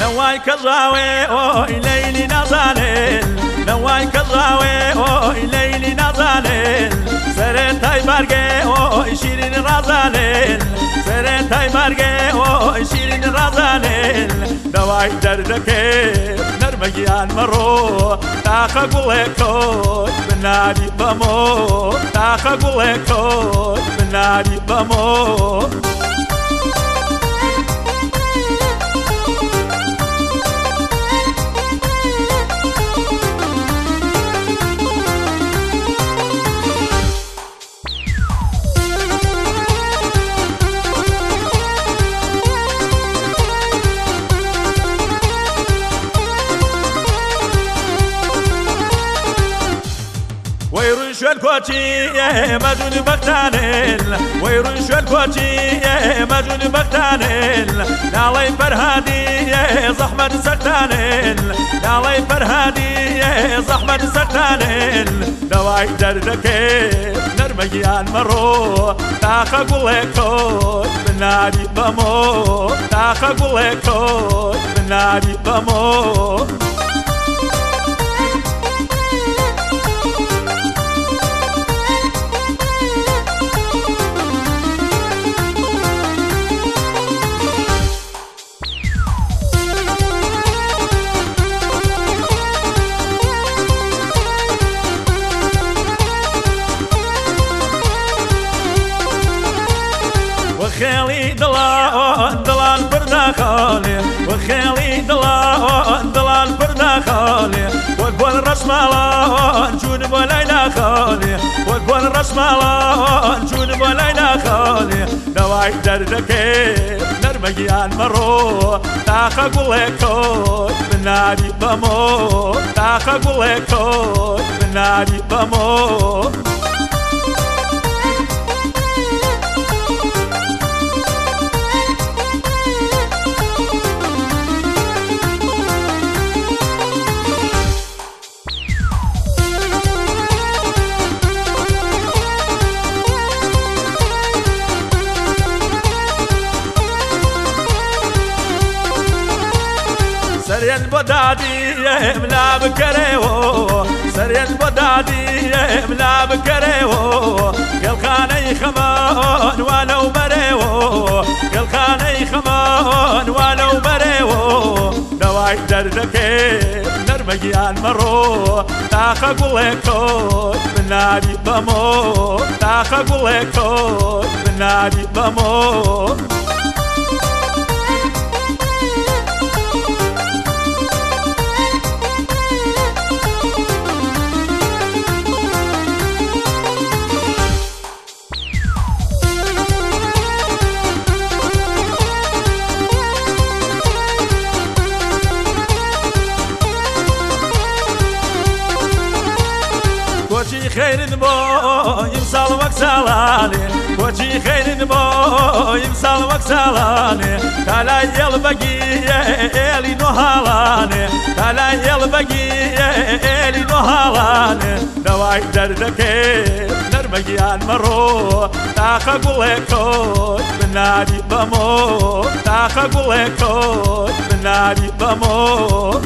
نواي كزاوي اوي ليلي نازانل نواي كزاوي اوي ليلي نازانل سرتاي بارگه اوي شیرین رازانل سرتاي بارگه اوي شیرین رازانل نواي دردکه نرمگیان مرو. تاخ گلکو بنادی بمو. تاخ گلکو بنادی بمو. ويرش الكوتي مجنون بغتانل ويرش الكوتي مجنون بغتانل نالي فرهادي زحمة سكتانل نالي فرهادي زحمة سكتانل دواي دردك نرميان مرو. تاخا قولكو بنادي بمو. تاخا قولكو بنادي بمو. وخيلي دلال دلال بردا خالي. وخيلي دلال دلال بردا خالي. وقبل رسمالان جون بولينا خالي. وقبل رسمالان جون بولينا خالي. دواي دردك نرمجيان مرو. تاخا قولكو بنادي بمو تاخا قولكو بنادي بمو سريان بدادي ملا بكريو سريان بدادي ملا بكريو قال خاني خمان ولو بريو. قال خاني خمان ولو بريو. دواي دردك نرمجيان مرو. تاخا قولكو بنادي بمو. تاخا قولكو بنادي بمو. خير بو يمسال وكسالاني وجهي خير بو يمسال وكسالاني تلا يلبقي إلي نهالاني تلا يلبقي إلي نهالاني دواي دردك نرمجيان مرو تاخا قولكو بنادي بمو تاخا قولكو بنادي بمو.